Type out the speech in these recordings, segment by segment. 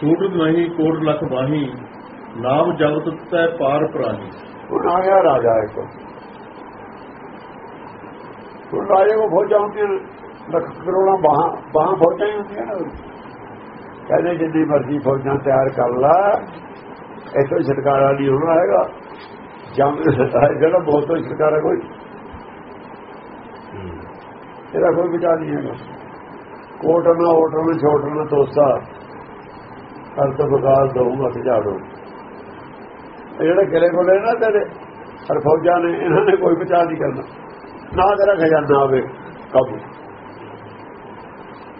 ਛੂਟ ਨਹੀਂ, ਕੋਟ ਲਖ ਬਾਹੀ ਨਾਮ ਜਗਤ ਤੈ ਪਾਰ ਪ੍ਰਾਹੀ। ਹੁਣ ਆ ਗਿਆ ਰਾਜਾ ਇੱਕ। ਹੁਣ ਰਾਜੇ ਕੋ ਫੌਜਾਂ ਹੁੰਦੀਆਂ, ਲੱਖ ਕਰੋੜਾਂ ਬਾਹਾਂ ਬਾਹਾਂ ਫੌਜਾਂ ਹੀ ਹੁੰਦੀਆਂ ਨੇ। ਕਹਿੰਦੇ ਜਿੰਨੀ ਮਰਜ਼ੀ ਫੌਜਾਂ ਤਿਆਰ ਕਰ ਲਾ, ਇੱਥੋਂ ਛਟਕਾਰਾ ਨਹੀਂ ਹੋਣਾ ਹੈਗਾ। ਜੰਗ ਜਿਹੜਾ ਬਹੁਤ ਤੋਂ ਛਟਕਾਰਾ ਕੋਈ। ਇਹਦਾ ਕੋਈ ਵਿਚਾਰ ਨਹੀਂ ਹੈਗਾ। ਕੋਟ ਨਾ ਓਟ ਨਾ ਛੋਟ ਨਾ ਤੋਸਾ ਕਰ ਤੋਂ ਬਗਾਲ ਦਊਗਾ ਸਜਾੜੋ ਇਹ ਜਿਹੜੇ ਕਿਲੇ ਕੋਲੇ ਨਾ ਤੇਰੇ ਹਰ ਫੌਜਾਂ ਨੇ, ਇਹਨਾਂ ਨੇ ਕੋਈ ਬਚਾ ਨਹੀਂ ਕਰਨਾ। ਨਾ ਤੇਰਾ ਖਜ਼ਾਨਾ ਆਵੇ ਕਾਬੂ।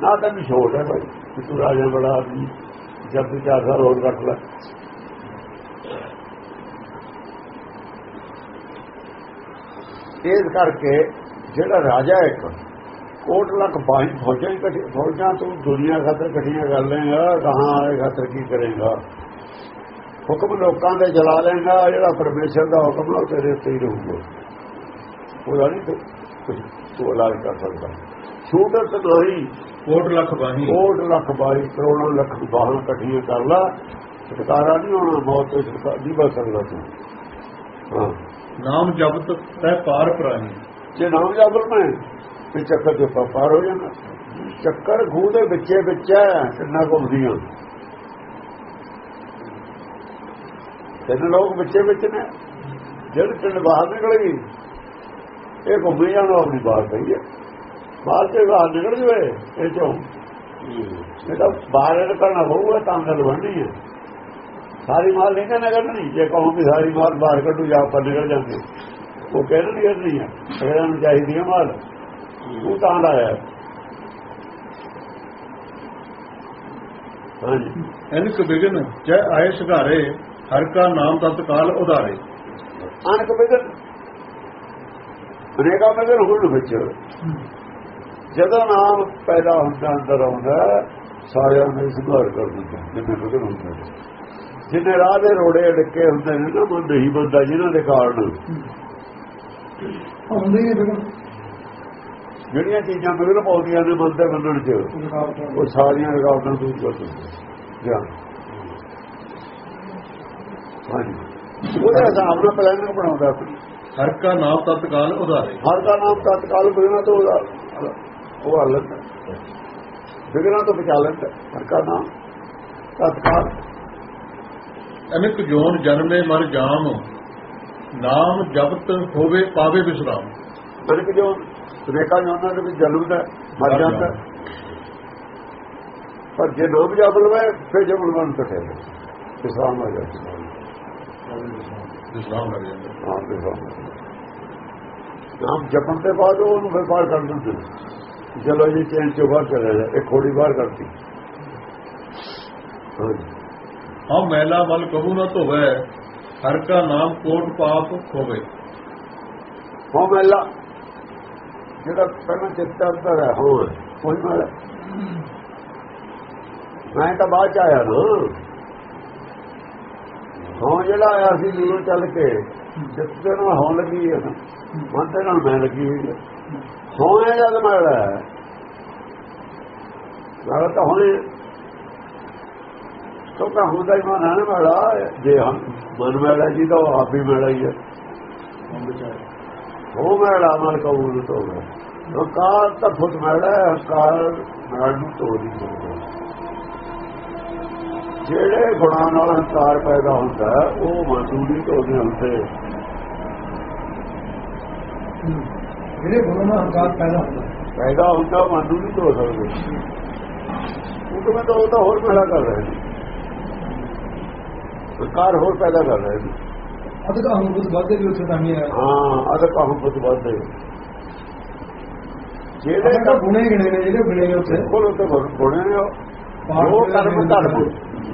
ਨਾ ਤੈਨੂੰ ਛੋਟ ਹੈ ਭਾਈ ਕਿ ਤੂੰ ਰਾਜਾ ਬੜਾ ਆਦਮੀ, ਜਦ ਤੂੰ ਚਾਰ ਸਾਲ ਹੋਰ ਕੱਟ ਲੈ। ਇਸ ਕਰਕੇ ਜਿਹੜਾ ਰਾਜਾ ਇੱਕ ਕੋਟ ਲੱਖ ਬਾਈ ਫੌਜਾਂ ਇਕੱਠੀ ਫੌਜਾਂ ਤੂੰ ਦੁਨੀਆ ਖਾਤਰ ਇਕੱਠੀਆਂ ਕਰ ਲੇਗਾ ਕਹਾਂ ਆਏ ਖਾਤਰ ਕੀ ਕਰੇਗਾ? ਹੁਕਮ ਲੋਕਾਂ ਦੇ ਜਲਾ ਲੈਣਾ ਜਿਹੜਾ ਪਰਮੇਸ਼ਰ ਦਾ ਹੁਕਮ ਉਹ ਤੇਰੇ ਉੱਤੇ ਹੀ ਰਹੂਗਾ। ਉਹਦਾ ਨਹੀਂ ਤੂੰ ਕੁਝ ਤੂੰ ਇਲਾਜ ਕਰ ਸਕਦਾ। ਛੂਟਤ ਨਹੀਂ। ਕੋਟ ਲਖ ਬਾਹੀ ਕੋਟ ਲੱਖ ਬਾਈ ਕਰੋੜਾਂ ਲੱਖ ਬਾਹਾਂ ਇਕੱਠੀਆਂ ਕਰ ਲਾ। ਛੁਟਕਾਰਾ ਨਹੀਂ ਹੋਣਾ ਮੌਤ ਤੋਂ ਛੁਟਕਾਰਾ ਨਹੀਂ ਬਚ ਸਕਦਾ ਤੂੰ। ਹਾਂ। ਨਾਮ ਜਪਤ ਤੈ ਪਾਰ ਪ੍ਰਾਹੀ ਜੇ ਨਾਮ ਜਾਬਰ ਮੈਂ ਤੇ ਚੱਕਰ ਤੇ ਪਾਰ ਹੋ ਜਾਂਦਾ। ਚੱਕਰ ਖੂਹ ਦੇ ਵਿੱਚੇ ਵਿੱਚ ਹੈ, ਕਿੰਨਾ ਘੁੰਮਦੀਆਂ ਤਿੰਨ ਲੋਕ ਵਿੱਚੇ ਵਿੱਚ ਨੇ। ਜਿਹੜੇ ਤਿੰਨ ਬਾਹਰ ਨਿਕਲ ਗਈ ਇਹ ਘੁੰਮੀ ਜਾਣਾ ਆਪਣੀ ਬਾਹਰ ਪਈ ਹੈ ਬਾਹਰ ਤੇ ਬਾਹਰ ਨਿਕਲ ਜਵੇ, ਇਹ ਚੋਂ। ਇਹ ਤਾਂ ਬਾਹਰ ਨਿਕਲਣਾ ਹੋਊਗਾ, ਤਾਂ ਗੱਲ ਬਣਨੀ ਹੈ ਸਾਰੀ ਮਾਲ ਨਹੀਂ ਨਾ ਕੱਢਣੀ? ਜੇ ਕਹੋ ਵੀ ਸਾਰੀ ਮਾਲ ਬਾਹਰ ਕੱਢੂ ਜਾਂ ਆਪਾਂ ਨਿਕਲ ਜਾਂਦੇ ਉਹ ਕਹਿਣ ਦੀ ਗੱਲ ਨਹੀਂ ਹੈ ਅਗਰਾਂ ਨੂੰ ਚਾਹੀਦੀ ਹੈ ਮਾਲ ਉਹ ਤਾਂ ਲਾਇਆ ਹਾਂਜੀ। ਅਨਕ ਬਿਗਨ ਜੈ ਆਏ ਸੁਧਾਰੇ ਹਰ ਕਾ ਨਾਮ ਤਤਕਾਲ ਉਧਾਰੇ। ਅਨਕ ਬਿਗਨ ਅਨੇਕਾਂ ਬਿਗਨ ਹੁਣ ਵਿੱਚ। ਜਦੋਂ ਨਾਮ ਪੈਦਾ ਹੁੰਦਾ ਅੰਦਰ ਆਉਂਦਾ ਸਾਰਿਆਂ ਨੂੰ ਸੁਧਾਰ ਕਰ ਦਿੰਦਾ ਜਿੰਨੇ ਬਿਗਨ ਹੁੰਦੇ ਨੇ। ਜਿੰਨੇ ਰਾਹ ਦੇ ਰੋੜੇ ਅੜਕੇ ਹੁੰਦੇ ਨੇ ਨਾ ਮਨ ਨਹੀਂ ਬੰਦਾ ਜਿਨ੍ਹਾਂ ਦੇ ਕਾਰਨ। ਹੁੰਦੇ ਹੀ ਬਿਲਕੁਲ ਜਿਹੜੀਆਂ ਚੀਜ਼ਾਂ ਬਿਗਨ ਪਾਉਂਦੀਆਂ ਨੇ ਮਨ ਦੇ ਬੰਨਣ 'ਚ ਉਹ ਸਾਰੀਆਂ ਰੁਕਾਵਟਾਂ ਦੂਰ ਕਰ ਦਿੰਦੇ ਜਾਂ। ਉਹਦੇ ਹਿਸਾਬ ਨਾਲ ਪਲਾਨਿੰਗ ਬਣਾਉਂਦਾ ਹਰ ਕਾ ਨਾਮ ਤਤਕਾਲ ਉਧਾਰੇ। ਹਰ ਦਾ ਨਾਮ ਤਤਕਾਲ ਬਿਗਨਾ ਤੋਂ ਉਹ ਹਾਲਤ ਹੈ ਬਿਗਨਾ ਤੋਂ ਬਚਾ ਲੈਂਦਾ ਹਰ ਦਾ ਨਾਮ ਤਤਕਾਲ। ਅਨਕ ਜੋਨ ਜਨਮੇ ਮਰ ਜਾਮ। ਨਾਮ ਜਪਤ ਹੋਵੇ ਪਾਵੇ ਵਿਸਰਾਮ। ਬਲਕਿ ਜੋ ਰੇਖਾ ਜਾਂਦਾ ਦੇ ਵਿੱਚ ਜਨਮ ਦਾ ਮਰ ਜਾਂਦਾ। ਪਰ ਜੇ ਨਾਮ ਜਪ ਲਵੇ ਫਿਰ ਜਮਨ ਮਨ ਤਕੇ ਕਿਸਾਨ ਆ ਜਾਂਦਾ। ਵਿਸਰਾਮ ਕਰ ਜਾਂਦਾ। ਨਾਮ ਜਪਣ ਦੇ ਬਾਅਦ ਉਹਨੂੰ ਵਪਾਰ ਕਰ ਦਿੰਦੇ। ਚਲੋ ਜੀ ਚੇਨ ਚੋਂ ਬਾਹਰ ਚਲੇ ਜਾ ਇਹ ਖੋੜੀ ਬਾਹਰ ਕਰਤੀ ਹਾਂ ਮੈਲਾ ਮਲ ਕਬੂ ਨਾ ਧੋਵੇ ਹਰ ਕਾ ਨਾਮ ਕੋਟ ਪਾਪ ਹੋਵੇ। ਹੋ ਮੈਲਾ ਜਿਹੜਾ ਪਹਿਲਾਂ ਚਿੱਤ ਅੰਦਰ ਹੈ ਹੋ ਕੋਈ ਮੈਲਾ ਮੈਂ ਤਾਂ ਬਾਅਦ ਚ ਆਇਆ ਨਾ। ਹਾਂ ਜਿਹੜਾ ਆਇਆ ਸੀ ਦੂਰੋਂ ਚੱਲ ਕੇ ਚਿੱਤ ਨਾਲ ਹੋਣ ਲੱਗੀ ਹੈ ਮਨ ਦੇ ਨਾਲ ਮੈਂ ਲੱਗੀ ਹੋਈ ਹੈ। ਹੋਂ ਹੈ ਜਦ ਹੈ ਮੈਲਾ ਤਾਂ ਹੋਣੇ ਤੋ ਕਾ ਹੁੰਦਾ ਹੀ ਮਨ ਹੈ ਨਾ ਮੈਲਾ। ਜੇ ਹਮ ਮਨ ਮੈਲਾ ਜੀ ਤਾਂ ਆਪ ਹੀ ਮੈਲਾ ਹੀ ਹੈ। ਉਹ ਮੈਲਾ ਅਮਲ ਕਬੂਲ ਤੋਂ ਹੰਕਾਰ ਤਾਂ ਫੁੱਟ ਮੈਲਾ ਹੈ ਹੰਕਾਰ ਮੈਲ ਨੂੰ ਤੋੜ ਸਕਦਾ ਜਿਹੜੇ ਗੁਣਾਂ ਨਾਲ ਹੰਕਾਰ ਪੈਦਾ ਹੁੰਦਾ ਹੈ, ਉਹ ਮਨਸੂਰੀ ਤੋੜਦੇ ਹੁੰਦੇ। ਜਿਹੜੇ ਗੁਰੂ ਨਾਲ ਹੰਕਾਰ ਪੈਦਾ ਹੁੰਦਾ। ਪੈਦਾ ਹੁੰਦਾ ਨਹੀਂ ਤੋੜ ਸਕਦੇ। ਉਹ ਤਾਂ ਮੈਂ ਤਾਂ ਉਹ ਤਾਂ ਹੋਰ ਮੈਲਾ ਕਰ ਰਹੇ ਨੇ। ਹੰਕਾਰ ਹੋਰ ਪੈਦਾ ਕਰ ਰਹੇ ਨੇ। ਅਦਕ ਅਹੰਕਾਰ ਵਾਦੇ ਵੀ ਉੱਥੇ ਤਾਂ ਨਹੀਂ ਆਇਆ ਹਾਂ ਅਦਕ ਅਹੰ ਬੁੱਧ ਵੱਧਦੇ। ਜਿਹੜੇ ਤਾਂ ਗੁਣੇ ਗਿਣੇ ਨੇ ਜਿਹੜੇ ਗਿਣੇ ਨੇ ਉੱਥੇ। ਕੋਲ ਉੱਤੇ ਗੁਣੇ ਨੇ ਜੋ ਕਰਮ ਧਰਮ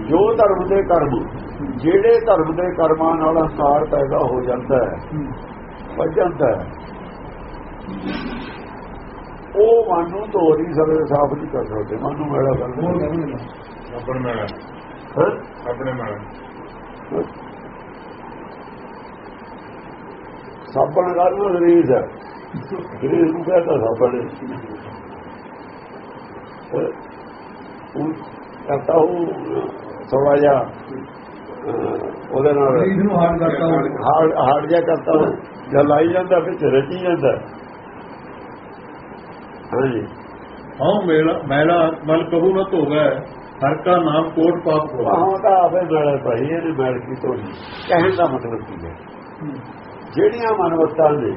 ਜੋ ਧਰਮ ਦੇ ਕਰਮ ਜਿਹੜੇ ਧਰਮ ਦੇ ਕਰਮਾਂ ਨਾਲ ਹੰਕਾਰ ਪੈਦਾ ਹੋ ਜਾਂਦਾ ਹੈ ਵੱਜ ਜਾਂਦਾ ਉਹ ਮਨ ਨੂੰ ਧੋ ਨਹੀਂ ਸਕਦੇ ਸਾਫ਼ ਨਹੀਂ ਕਰ ਸਕਦੇ ਮਨ ਨੂੰ ਮੈਲਾ ਕਰ ਹੋਰ ਦਿੰਦੇ ਕਹਿੰਦੇ ਨੇ। ਆਪਣੇ ਮੈਲਾ। ਹਾਂ? ਆਪਣੇ ਮੈਲਾ। ਸਾਬਣ ਕਰਨਾ ਗਰੀਸ ਹੈ। ਗਰੀਸ ਨੂੰ ਕਹਤਾ ਸਾਬਣ ਉਹ ਕਰਤਾ ਉਹ ਥੋੜਾ ਜਿਹਾ ਉਹਦੇ ਨਾਲ ਹਾਰਡ ਹਾਰਡ ਜਿਹਾ ਕਰਤਾ ਹੋਵੇ, ਜਾਂ ਲਾਈ ਜਾਂਦਾ ਵਿੱਚ ਰਚੀ ਜਾਂਦਾ। ਹਾਂਜੀ। ਹਉ ਮੇਲਾ ਮੈਲਾ ਮਲ ਕਹੂ ਨਾ ਧੋਵੈ ਹਰ ਕਾ ਨਾਮ ਕੋਟ ਪਾਪ ਹੋਵੇ। ਆਹੋਂ ਤਾਂ ਆਪੇ ਮੈਲ ਭਾਈ ਇਹਨੇ ਮੈਲ ਕੀ ਕਹਿਣ ਦਾ ਮਤਲਬ ਕੀ ਹੈ। ਜਿਹੜੀਆਂ ਮਨਵਤਾਂ ਨੇ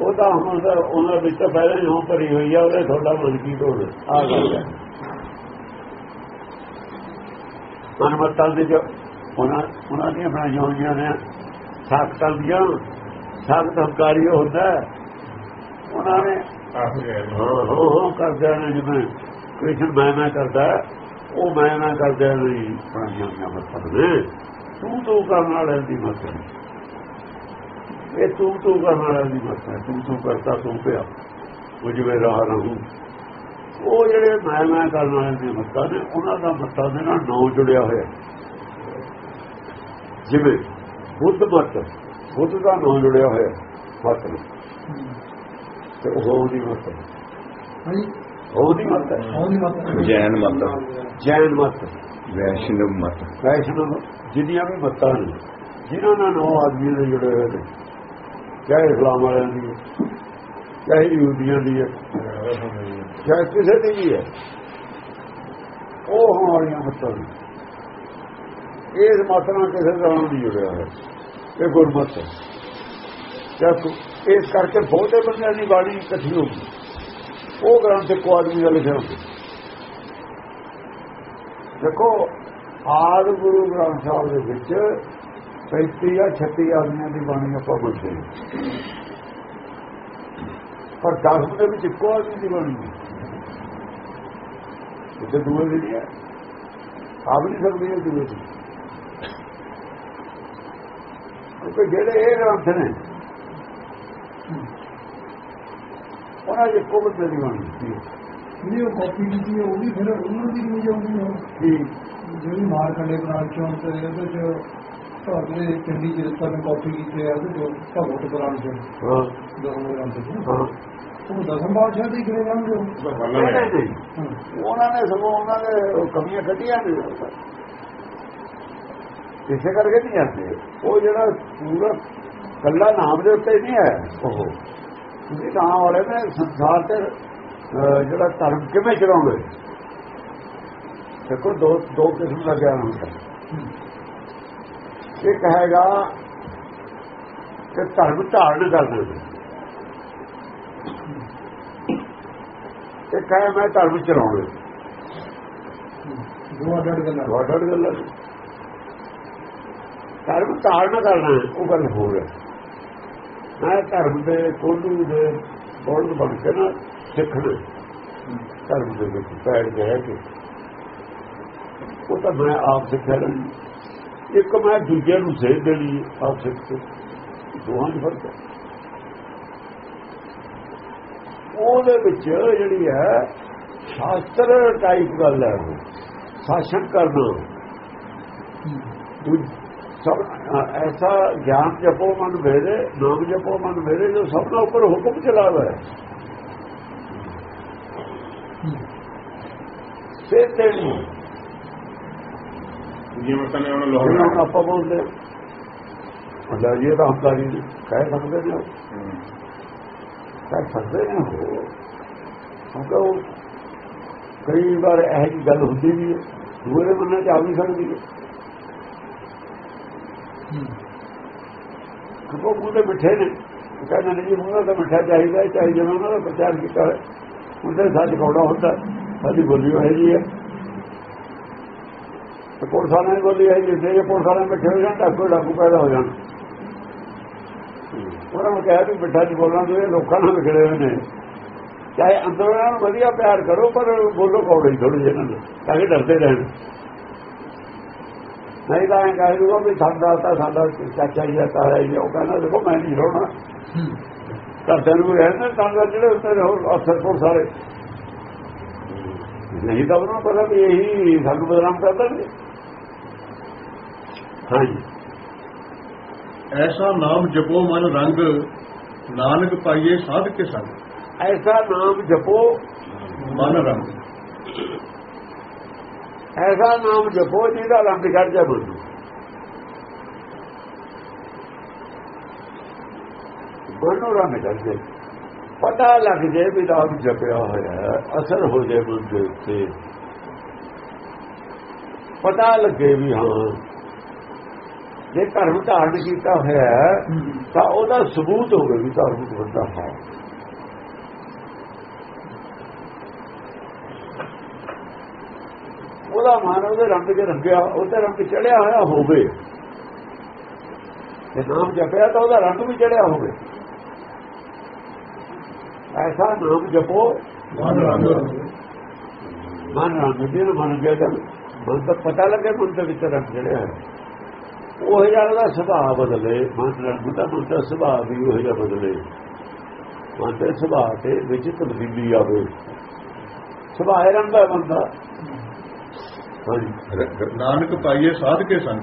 ਉਹ ਤਾਂ ਹੁਣ ਉਹਨਾਂ ਵਿੱਚ ਤਾਂ ਪਹਿਲਾਂ ਹੀ ਹੋ ਭਰੀ ਹੋਈ ਆ ਉਹਦੇ ਤੁਹਾਡਾ ਮਨ ਕੀ ਤੋੜ ਆ ਗੱਲ ਹੈ ਮਨਵਤਾਂ ਦੇ ਜੋ ਉਹਨਾਂ ਉਹਨਾਂ ਦੀਆਂ ਬਣਾਈਆਂ ਹੋਈਆਂ ਨੇ ਸਾਖਤਾਂ ਦੀਆਂ ਸਾਖਤ ਹੰਕਾਰੀ ਹੁੰਦਾ। ਉਹਨਾਂ ਨੇ ਹਾਂ ਹਾਂ ਹਾਂ ਕਰਦੇ ਨੇ ਜਿਵੇਂ ਕ੍ਰਿਸ਼ਨ ਮੈਂ ਮੈਂ ਕਰਦਾ ਉਹ ਮੈਂ ਮੈਂ ਕਰਦੇ ਨੇ ਬਣਾਈਆਂ ਹੋਈਆਂ ਮਤਾਂ ਨੇ। ਤੂੰ ਤੂੰ ਕਰਨ ਵਾਲੇ ਦੀ ਮਤ ਹੈ ਇਹ ਤੂੰ ਤੂੰ ਕਰਨ ਦੀ ਮਤ ਹੈ ਤੂੰ ਤੂੰ ਕਰਤਾ ਤੂੰ ਪਿਆ। ਉਹ ਜਿਵੇਂ ਰਾਹ ਰਹੂ। ਉਹ ਜਿਹੜੇ ਮੈਂ ਮੈਂ ਕਰਨ ਵਾਲੇ ਦੀ ਮਤਾਂ ਨੇ ਉਹਨਾਂ ਦਾ ਮਤਾਂ ਦੇ ਨਾਲ ਨੌ ਜੁੜਿਆ ਹੋਇਆ। ਜਿਵੇਂ ਬੁੱਧ ਮਤ ਬੁੱਧ ਦਾ ਨੌ ਜੁੜਿਆ ਹੋਇਆ ਮਤ ਨੂੰ। ਤੇ ਉਹ ਦੀ ਮਤ ਹੈ। ਹਾਂਜੀ। ਉਹ ਦੀ ਮਤ ਮਤ ਜੈਨ ਮਤ। ਜੈਨ ਮਤ। ਵੈਸ਼ਨਵ ਮਤ। ਵੈਸ਼ਨਵ ਜਿੰਨੀਆਂ ਵੀ ਮਤਾਂ ਨੇ ਜਿਨ੍ਹਾਂ ਨਾਲ ਨੌ ਆਦਮੀ ਦੇ ਜੁੜੇ ਹੋਏ ਨੇ। ਚਾਹੇ ਇਸਲਾਮ ਵਾਲਿਆਂ ਦੀ ਹੈ, ਚਾਹੇ ਯਹੂਦੀਆਂ ਦੀ ਹੈ ਚਾਹੇ ਕਿਸੇ ਦੀ ਵੀ ਹੈ। ਉਹ ਹੋਣ ਵਾਲੀਆਂ ਮਤਾਂ ਇਸ ਮਤ ਨਾਲ ਕਿਸੇ ਤਰ੍ਹਾਂ ਨਹੀਂ ਜੁੜਿਆ ਹੋਇਆ। ਇਹ ਗੁਰਮਤ ਹੈ। ਜਦ ਇਸ ਕਰਕੇ ਬਹੁਤੇ ਬੰਦਿਆਂ ਦੀ ਬਾਣੀ ਇਕੱਠੀ ਹੋ ਗਈ। ਉਹ ਗ੍ਰੰਥ ਕੋ ਆਦਮੀ ਦਾ ਲਿਖਿਆ ਹੁੰਦਾ। ਦੇਖੋ ਆਦ ਗੁਰੂ ਗ੍ਰੰਥ ਸਾਹਿਬ ਦੇ ਵਿੱਚ 35 ਜਾਂ 36 ਆਦਮੀਆਂ ਦੀ ਬਾਣੀ ਆਪਾਂ ਬੋਲਦੇ ਹਾਂ। ਪਰ 10 ਦੇ ਵਿੱਚ ਇੱਕੋ ਆਦਮੀ ਦੀ ਬਾਣੀ ਹੈ। ਇਹ ਦੂਏ ਦੀ ਨਹੀਂ ਹੈ। ਆਪ ਨਹੀਂ ਸਕਦੀ ਦੂਏ ਦੀ। ਕਿਉਂਕਿ ਜਿਹੜੇ ਇਹ ਗ੍ਰੰਥ ਨੇ ਉਹਨਾਂ ਦੇ ਬੰਦੇ ਦੀ ਬਾਣੀ ਹੈ। ਜਿਹੜੀ ਉਹ ਕਾਪੀ ਕੀਤੀ ਹੈ ਉਹ ਵੀ ਫਿਰ ਉਹਨਾਂ ਦੀ ਨਹੀਂ ਜਾਊਗੀ ਉਹ ਕਿ ਜਿਹੜੀ ਮਾਰ ਕੰਡੇ ਬਣਾ ਚੋਂ ਤੇ ਉਹਦੇ ਚ ਤੁਹਾਡੇ ਚੰਡੀ ਜਿਸਤਾ ਨੇ ਕਾਪੀ ਕੀਤੀ ਹੈ ਚ ਭਗਵਤ ਪੁਰਾਣ ਚ ਹਾਂ। ਦਸਮ ਗ੍ਰੰਥ ਚ ਹਾਂ। ਉਹ ਦਸਮ ਬਾਦਸ਼ਾਹ ਦੇ। ਹਾਂ। ਉਹਨਾਂ ਨੇ ਸਗੋਂ ਉਹਨਾਂ ਦੇ ਉਹ ਕਮੀਆਂ ਕੱਢੀਆਂ ਨੇ ਇਸੇ ਕਰਕੇ ਨਹੀਂ ਆਉਂਦੇ। ਉਹ ਜਿਹੜਾ ਪੂਰਾ ਕੱਲਾ ਨਾਮ ਦੇ ਉੱਤੇ ਨਹੀਂ ਹੈ। ਉਹ ਤੁਸੀਂ ਵਾਲੇ ਨੇ ਸੰਸਾਰ ਤੇ ਜਿਹੜਾ ਧਰਮ ਕਿਵੇਂ ਚਲਾਉਂਦੇ? ਦੇਖੋ ਦੋ ਦੋ ਕਿਸਮ ਦਾ ਗਿਆਨ ਹੁੰਦਾ। ਇੱਕ ਹੈਗਾ ਕਿ ਧਰਮ ਧਾਰਨ ਕਰਦੇ ਇੱਕ ਹੈ ਮੈਂ ਧਰਮ ਚਲਾਉਣਾ ਦੋ ਅੱਡ ਅੱਡ ਗੱਲਾਂ। ਵਾਟਰ ਗੱਲ। ਹੈ ਧਰਮ ਧਾਰਨ ਕਰਨਾ ਉਹ ਗੱਲ ਹੋ। ਗਿਆ ਮੈਂ ਧਰਮ ਦੇ ਕੋਲੂ ਦੇ ਬੋਲਦ ਬਣ ਕੇ ਨਾ ਸਿੱਖਣਾ ਧਰਮ ਦੇ ਵਿੱਚ ਪੈਰ ਗਿਆ ਕਿ। ਉਹ ਤਾਂ ਮੈਂ ਆਪ ਸਿੱਖਿਆ ਇੱਕ ਮੈਂ ਦੂਜੇ ਨੂੰ ਸੇਧ ਦੇਣੀ ਆਪ ਸਿੱਖ ਦੋਹਾਂ ਦਾ ਫ਼ਰਕ ਹੈ। ਉਹਦੇ ਵਿੱਚ ਜਿਹੜੀ ਹੈ ਸ਼ਾਸਤਰ ਟਾਈਪ ਗੱਲ ਹੈ ਉਹ। ਸ਼ਾਸਨ ਕਰਨਾ। ਦੂ- ਸਭ ਐਸਾ ਗਿਆਨ ਜਪੋ ਮਨ ਮੇਰੇ ਨਾਮ ਜਪੋ ਮਨ ਮੇਰੇ ਜੋ ਸਭ ਤੋਂ ਉੱਪਰ ਹੁਕਮ ਚਲਾਵਾ। ਹੈ। ਤੇ ਤੇ ਤਾਂ ਉਹਨਾਂ ਜਿਹਨਾਂ ਨੂੰ ਆਪਾਂ ਬੋਲਦੇ ਅੱਲਾ ਜੀ ਦਾ ਹੰਕਾਰੀ ਨੇ ਕਹਿ ਸਕਦੇ ਨੇ। ਕਹਿ ਸਕਦੇ ਨੇ ਉਹ। ਕਿਉਂਕਿ ਉਹ ਕਈ ਵਾਰ ਇਹ ਜਿਹੀ ਗੱਲ ਹੁੰਦੀ ਵੀ ਹੈ। ਦੂਰੇ ਬੰਨੇ ਚ ਆ ਵੀ ਸਕਦੀ ਹੈ। ਕਿਉਂਕਿ ਉਹ ਮੂੰਹ ਦੇ ਮਿੱਠੇ ਨੇ। ਕਹਿੰਦੇ ਨੇ ਜੀ ਮੂੰਹ ਦਾ ਮਿੱਠਾ ਚਾਹੀਦਾ ਹੈ, ਚਾਹੇ ਜਿਵੇਂ ਉਹਨਾਂ ਦਾ ਪ੍ਰਚਾਰ ਕੀਤਾ ਹੈ ਉਹਦੇ ਸੱਚ ਕੌੜਾ ਹੁੰਦਾ। ਸਾਡੀ ਬੋਲੀ ਉਹ ਜੀ ਹੈ। ਤੇ ਪੁਲਿਸ ਵਾਲਿਆਂ ਦੀ ਬੋਲੀ ਹੈ ਜਿੱਥੇ ਇਹ ਪੁਲਿਸ ਵਾਲਿਆਂ ਮਿੱਠੇ ਹੋ ਜਾਣ ਤਾਂ ਕੋਈ ਡਾਕੂ ਪੈਦਾ ਹੋ ਜਾਣ। ਉਹਨਾਂ ਨੂੰ ਕਹਿਆ ਵੀ ਮਿੱਠਾ ਨਹੀਂ ਬੋਲਣਾ ਤੇ ਇਹ ਲੋਕਾਂ ਨਾਲ ਵਿਗੜੇ ਹੋਏ ਨੇ। ਚਾਹੇ ਅੰਦਰੋਂ ਇਹਨਾਂ ਨੂੰ ਵਧੀਆ ਪਿਆਰ ਕਰੋ ਪਰ ਬੋਲੋ ਕੌੜੇ ਹੀ ਥੋੜੇ ਜਿਹੇ ਇਹਨਾਂ ਨੂੰ ਤਾਂ ਕਿ ਡਰਦੇ ਰਹਿਣ। ਨਹੀਂ ਤਾਂ ਇਹ ਕਹਿ ਦੂਗਾ ਵੀ ਸਾਡਾ ਤਾਂ ਸਾਡਾ ਚਾਚਾ ਜੀ ਦਾ ਜੀ ਆ। ਉਹ ਕਹਿੰਦਾ ਦੇਖੋ ਮੈਂ ਨਹੀਂ ਰੋਣਾ। ਘਰਦਿਆਂ ਨੂੰ ਰਹਿੰਦੇ ਤਾਂ ਜਿਹੜੇ ਉੱਤੇ ਹੋਰ ਅਫਸਰ ਕੋਲ ਸਾਰੇ ਨਹੀਂ ਤਾਂ ਉਹਨਾਂ ਨੂੰ ਪਤਾ ਵੀ ਇਹੀ ਸਾਨੂੰ ਬਦਨਾਮ ਕਰਦਾ ਨੇ ਹਾਂਜੀ। ਐਸਾ ਨਾਮ ਜਪੋ ਮਨ ਰੰਗ ਨਾਨਕ ਪਾਈਏ ਸਾਧ ਕੇ ਸੰਗ। ਐਸਾ ਨਾਮ ਜਪੋ ਮਨ ਰੰਗ। ਐਸਾ ਨਾਮ ਜਪੋ ਜਿਹਦਾ ਰੰਗ ਚੜ ਜਾ ਬੰਦੂ ਮਨੋਂ ਰੰਗ ਚੜ ਜੇ ਪਤਾ ਲੱਗ ਜੇ ਵੀ ਨਾਮ ਜਪਿਆ ਹੋਇਆ ਅਸਰ ਹੋ ਜੇ ਮਨ ਦੇ ਉੱਤੇ। ਪਤਾ ਲੱਗੇ ਵੀ ਹਾਂ ਜੇ ਧਰਮ ਧਾਰਨ ਕੀਤਾ ਹੋਇਆ ਤਾਂ ਉਹਦਾ ਸਬੂਤ ਹੋਵੇ ਵੀ ਧਰਮ ਬੰਦਾ ਹੈ। ਉਹਦਾ ਮਨ ਉਹਦੇ ਰੰਗ 'ਚ ਰੰਗਿਆ ਉਹਦਾ ਰੰਗ ਚੜਿਆ ਹੋਇਆ ਹੋਵੇ। ਜੇ ਨਾਮ ਜਪਿਆ ਤਾਂ ਉਹਦਾ ਰੰਗ ਵੀ ਚੜਿਆ ਹੋਵੇ। ਐਸਾ ਨਾਮ ਜਪੋ। ਮਨ ਰੰਗ। ਮਨ ਰੰਗ ਦੇ ਮਨ ਗਿਆ ਤਾਂ ਮਨ ਤਾਂ ਪਤਾ ਲੱਗੇ ਮਨ ਦੇ ਵਿੱਚ ਰੰਗ ਚੜਿਆ ਹੈ ਉਹ ਜਿਹਾ ਦਾ ਸੁਭਾਅ ਬਦਲੇ ਮਨ ਰੰਗ ਦਾ ਮਨ ਦਾ ਸੁਭਾਅ ਵੀ ਉਹ ਜਿਹਾ ਬਦਲੇ। ਮਨ ਦੇ ਸੁਭਾਅ ਤੇ ਵਿੱਚ ਤਬਦੀਲੀ ਆਵੇ। ਸੁਭਾਅ ਰੰਗ ਦਾ ਬੰਦਾ। ਨਾਨਕ ਪਾਈਏ ਸਾਧ ਕੇ ਸੰਗ।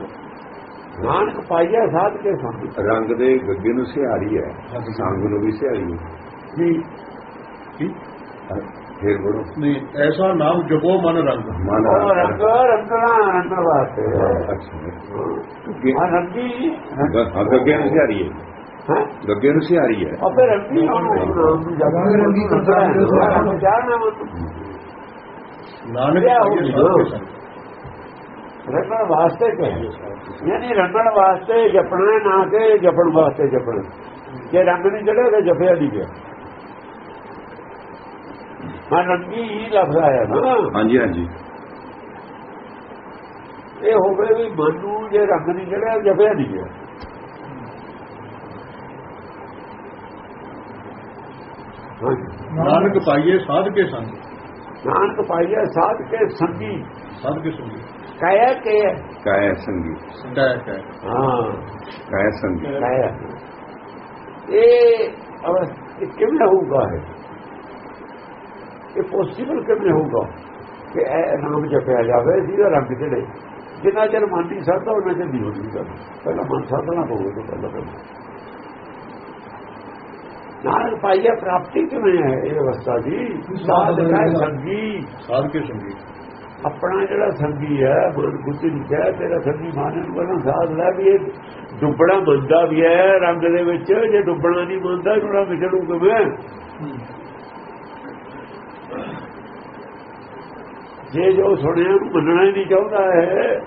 ਨਾਨਕ ਪਾਈਆ ਸਾਧ ਕੇ ਸੰਗ। ਰੰਗ ਦੇ ਗੱਗੇ ਨੂੰ ਸਿਹਾਰੀ ਹੈ ਸੰਗ ਨੂੰ ਵੀ ਸਿਹਾਰੀ ਹੈ। ਜੀ ਕੀ? ਫੇਰ ਬੜੋ ਨਹੀਂ ਐਸਾ ਨਾਮ ਜਪੋ ਮਨ ਰੰਗ। ਮਨ ਰੰਗ। ਰੰਗਣਾ ਰੰਗ ਵਾਸਤੇ ਅੱਛਾ। ਰੰਗੀ। ਗੱਗੇ ਨੂੰ ਸਿਹਾਰੀ ਹੈ। ਹੈ? ਗੱਗੇ ਨੂੰ ਸਿਹਾਰੀ ਹੈ। ਆਪੇ ਰੰਗੀ ਜਗ੍ਹਾ ਰੰਗੀ ਕਰਦਾ ਹੈ ਜਾਣਨਾ ਮਤ ਨਾਨਕ ਰੰਗਣ ਵਾਸਤੇ ਕਹੇ ਯਾਨੀ ਰੰਗਣ ਵਾਸਤੇ ਜਪਣਾ ਨਾ ਕਿ ਜਪਣ ਵਾਸਤੇ ਜਪਣਾ ਜੇ ਰੰਗ ਨਹੀਂ ਚੜਿਆ ਤਾਂ ਜਪਿਆ ਨਹੀਂ ਗਿਆ। ਮੈਂ ਰੰਗੀ ਹੀ ਲਫ਼ਜ਼ ਆਇਆ ਨਾ। ਹਾਂਜੀ ਹਾਂਜੀ। ਇਹ ਹੋਵੇ ਵੀ ਮਨ ਨੂੰ ਜੇ ਰੰਗ ਨਹੀਂ ਚੜਿਆ ਜਪਿਆ ਨਹੀਂ ਗਿਆ। ਨਾਨਕ ਪਾਈਏ ਸਾਧ ਕੇ ਸੰਗ। ਨਾਨਕ ਪਾਈਆ ਸਾਧ ਕੇ ਸੰਗੀ। ਸਾਧ ਕੇ ਸੰਗੀ। ਕਾਇਆ ਕੇ ਕਾਇਆ ਸੰਗੀ। ਕਹਿ ਕਹਿ ਹਾਂ। ਕਾਇਆ ਸੰਗੀ। ਕਾਇਆ। ਇਹ ਅਵਸ ਇਹ ਕਿਵੇਂ ਹੋਊਗਾ ਹੈ ਇਹ ਪੋਸੀਬਲ ਕਿਵੇਂ ਹੋਊਗਾ ਕਿ ਇਹ ਨਾਮ ਜਪਿਆ ਜਾਵੇ ਜਿਹਦਾ ਰੰਗ ਚੜੇ ਜਿੰਨਾ ਚਿਰ ਮਨ ਦੀ ਸਾਧਾ ਉਹਨਾਂ ਚ ਨਹੀਂ ਹੁੰਦੀ ਗੱਲ। ਪਹਿਲਾਂ ਮਨ ਸਾਧਣਾ ਪਊਗਾ ਤੋਂ ਪਹਿਲਾਂ ਨਾਨਕ ਪਾਈਆ ਪ੍ਰਾਪਤੀ ਕਿਵੇਂ ਹੈ ਇਹ ਅਵਸਥਾ ਦੀ? ਸਾਧ ਕਾ ਸੰਗੀ। ਸਾਧ ਕੇ ਸੰਗੀ। ਆਪਣਾ ਜਿਹੜਾ ਸੰਗੀ ਹੈ ਬੁੱਧੀ ਲਿਖਿਆ ਤੇਰਾ ਸੰਗੀ ਮਾਨਨ ਕੋਲੋਂ ਸਾਧ ਲੈ ਵੀ ਇਹ ਡੁੱਬਣਾ ਮੰਨਦਾ ਵੀ ਹੈ ਰੰਗ ਦੇ ਵਿੱਚ ਜੇ ਡੁੱਬਣਾ ਨਹੀਂ ਮੰਨਦਾ ਥੋੜਾ ਵਿਛੜੂ ਕਿਵੇਂ? ਜੇ ਜੋ ਸੁਣਿਆ ਨੂੰ ਮੰਨਣਾ ਹੀ ਨਹੀਂ ਚਾਹੁੰਦਾ ਹੈ,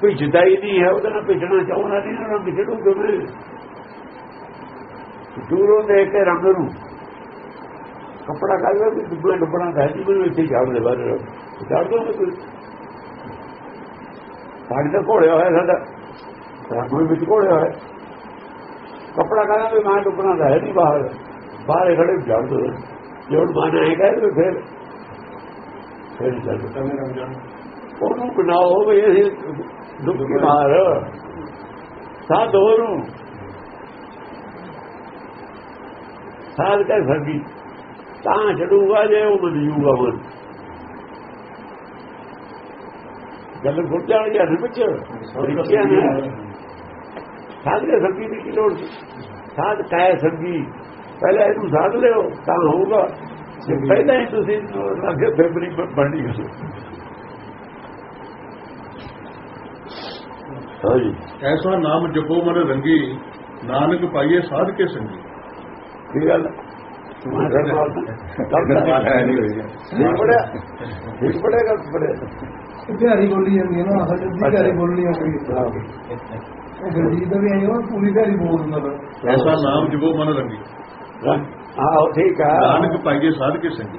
ਕੋਈ ਜੁਦਾਈ ਨਹੀਂ ਹੈ, ਉਹਦੇ ਨਾਲ ਭਿੱਜਣਾ ਚਾਹੁੰਦਾ ਨਹੀਂ ਉਹਨਾਂ ਵਿਛੜੂ ਕਿਵੇਂ ਦੂਰੋਂ ਦੇਖ ਕੇ ਰੰਗ ਨੂੰ ਕੱਪੜਾ ਕਪੜਾ ਲਓ ਵੀ ਡੁੱਬਣਾ ਡੁੱਬਣਾ ਦਾ ਜੀ ਮੈਨੂੰ ਇੱਥੇ ਛੱਡ ਦੇ ਬਾਹਰ ਛੱਡ ਦੋ ਤੁਸੀਂ ਸਾਡੇ ਤਾਂ ਘੋੜਿਆ ਹੋਇਆ ਸਾਡਾ। ਰੰਗ ਵਿੱਚ ਘੋੜਿਆ ਹੋਇਆ। ਕਪੜਾ ਕਾਲਾ ਵੀ ਮੈਂ ਡੁੱਬਣਾ ਦਾ ਹੈ ਨਹੀਂ ਬਾਹਰ। ਬਾਹਰ ਖੜੇ, ਛੱਡ ਦੋ ਜੋੜ ਮਾਨਾ ਹੈ ਕਹਿੰਦੇ ਫਿਰ ਫਿਰ ਤਵੇਂ ਰੰਗ ਜਾਣ ਉਹਨੂੰ ਬਣਾਓ ਵੀ ਇਹ ਦੁੱਖ ਮਾਰ ਸਾਧ ਨੂੰ ਸਾਧ ਕੇ ਸੰਗੀ। ਤਾਂ ਛੜੂਗਾ ਜੇ ਉਹ ਮੰਨੂਗਾ ਮਨ ਗੱਲ ਗੁੱਟ ਜਾਣ ਗਿਆ ਨੇ। ਵਿੱਚ ਸਾਧ ਕੇ ਸੰਗੀ ਦੀ ਕੀ ਲੋੜ ਸਾਧ ਕਾਇ ਸੰਗੀ। ਪਹਿਲਾਂ ਇਹਨੂੰ ਸਾਧ ਲਿਓ ਤਾਂ ਹੋਊਗਾ। ਜੇ ਪਹਿਲਾਂ ਹੀ ਤੁਸੀਂ ਲੱਗੇ ਫੈਬਰੀ ਬਣਨੀ ਹੈ ਹਾਂਜੀ ਐਸਾ ਨਾਮ ਜਪੋ ਮਨ ਰੰਗੀ ਨਾਨਕ ਪਾਈਏ ਸਾਧ ਕੇ ਸੰਗੀ। ਕੀ ਗੱਲ? ਬਿਹਾਰੀ ਬੋਲੀ ਜਾਂਦੀ ਹੈ ਨਾ ਜੀ ਬਿਹਾਰੀ ਬੋਲਣੀ ਆਉਂਦੀ ਹੈ। ਉਹ ਗਰਜੀਤ ਦਾ ਵੀ ਆਈ ਉਹ ਪੂਰੀ ਬਿਹਾਰੀ ਬੋਲ ਦਿੰਦਾ ਵਾ। ਐਸਾ ਨਾਮ ਜਪੋ ਮਨ ਰੰਗੀ ਆਹੋ ਠੀਕ ਆ ਨਾਨਕ ਪਾਈਏ ਸਾਧ ਕੇ ਸੰਗੀ।